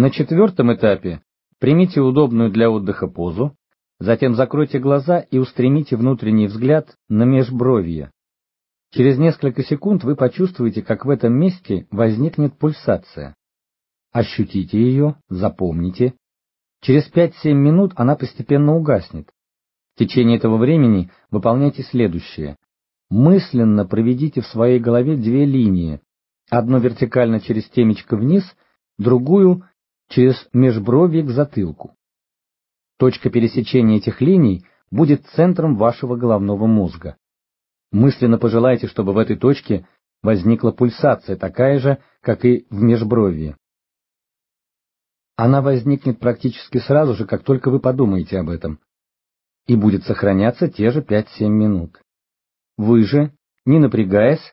На четвертом этапе примите удобную для отдыха позу, затем закройте глаза и устремите внутренний взгляд на межбровье. Через несколько секунд вы почувствуете, как в этом месте возникнет пульсация. Ощутите ее, запомните. Через 5-7 минут она постепенно угаснет. В течение этого времени выполняйте следующее. Мысленно проведите в своей голове две линии. Одну вертикально через темечко вниз, другую через межбровье к затылку. Точка пересечения этих линий будет центром вашего головного мозга. Мысленно пожелайте, чтобы в этой точке возникла пульсация, такая же, как и в межбровье. Она возникнет практически сразу же, как только вы подумаете об этом, и будет сохраняться те же 5-7 минут. Вы же, не напрягаясь,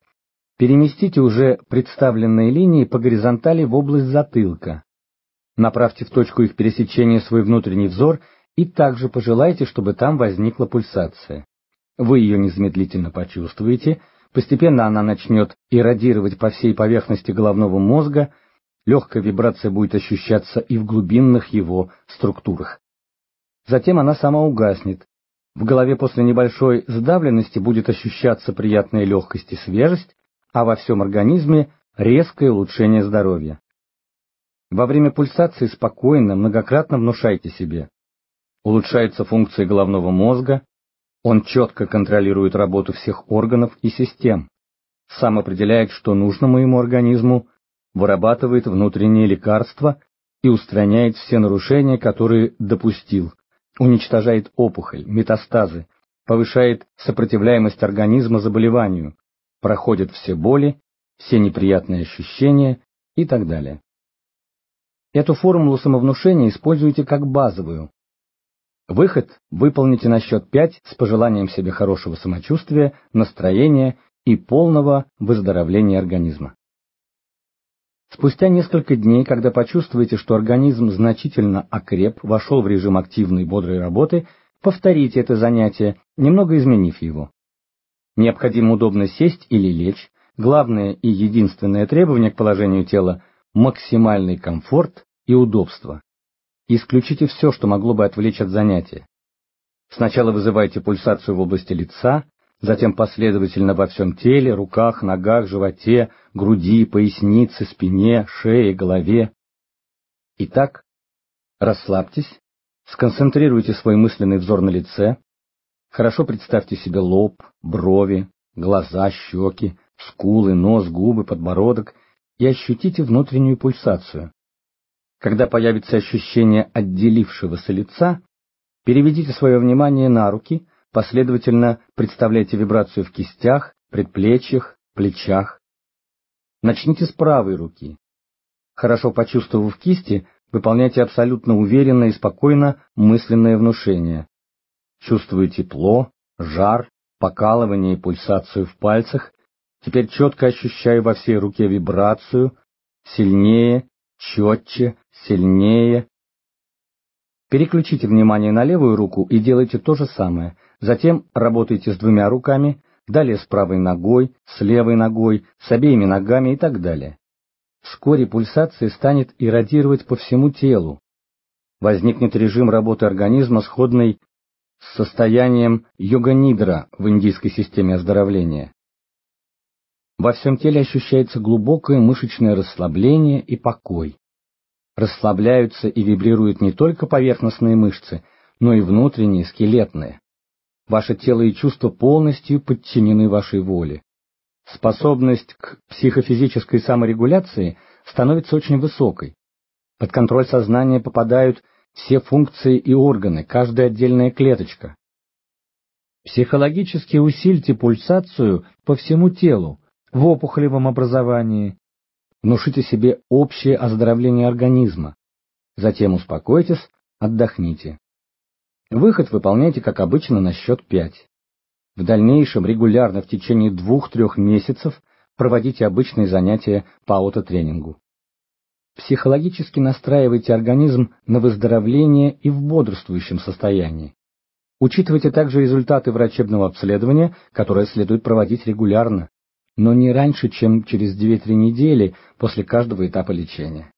переместите уже представленные линии по горизонтали в область затылка. Направьте в точку их пересечения свой внутренний взор и также пожелайте, чтобы там возникла пульсация. Вы ее незамедлительно почувствуете, постепенно она начнет иррадировать по всей поверхности головного мозга, легкая вибрация будет ощущаться и в глубинных его структурах. Затем она сама угаснет. В голове после небольшой сдавленности будет ощущаться приятная легкость и свежесть, а во всем организме резкое улучшение здоровья. Во время пульсации спокойно, многократно внушайте себе. Улучшаются функции головного мозга, он четко контролирует работу всех органов и систем, сам определяет, что нужно моему организму, вырабатывает внутренние лекарства и устраняет все нарушения, которые допустил, уничтожает опухоль, метастазы, повышает сопротивляемость организма заболеванию, проходит все боли, все неприятные ощущения и так далее. Эту формулу самовнушения используйте как базовую, Выход выполните на счет пять с пожеланием себе хорошего самочувствия, настроения и полного выздоровления организма. Спустя несколько дней, когда почувствуете, что организм значительно окреп, вошел в режим активной бодрой работы, повторите это занятие, немного изменив его. Необходимо удобно сесть или лечь, главное и единственное требование к положению тела – максимальный комфорт и удобство. Исключите все, что могло бы отвлечь от занятия. Сначала вызывайте пульсацию в области лица, затем последовательно во всем теле, руках, ногах, животе, груди, пояснице, спине, шее, голове. Итак, расслабьтесь, сконцентрируйте свой мысленный взор на лице, хорошо представьте себе лоб, брови, глаза, щеки, скулы, нос, губы, подбородок и ощутите внутреннюю пульсацию. Когда появится ощущение отделившегося лица, переведите свое внимание на руки, последовательно представляйте вибрацию в кистях, предплечьях, плечах. Начните с правой руки. Хорошо почувствовав кисти, выполняйте абсолютно уверенно и спокойно мысленное внушение. Чувствую тепло, жар, покалывание и пульсацию в пальцах. Теперь четко ощущаю во всей руке вибрацию, сильнее, четче, сильнее. Переключите внимание на левую руку и делайте то же самое. Затем работайте с двумя руками, далее с правой ногой, с левой ногой, с обеими ногами и так далее. Вскоре пульсация станет иррадировать по всему телу. Возникнет режим работы организма, сходный с состоянием йога-нидра в индийской системе оздоровления. Во всем теле ощущается глубокое мышечное расслабление и покой расслабляются и вибрируют не только поверхностные мышцы, но и внутренние, скелетные. Ваше тело и чувства полностью подчинены вашей воле. Способность к психофизической саморегуляции становится очень высокой. Под контроль сознания попадают все функции и органы, каждая отдельная клеточка. Психологически усильте пульсацию по всему телу, в опухолевом образовании, Внушите себе общее оздоровление организма. Затем успокойтесь, отдохните. Выход выполняйте, как обычно, на счет пять. В дальнейшем регулярно в течение двух-трех месяцев проводите обычные занятия по аутотренингу. Психологически настраивайте организм на выздоровление и в бодрствующем состоянии. Учитывайте также результаты врачебного обследования, которое следует проводить регулярно но не раньше, чем через 2-3 недели после каждого этапа лечения.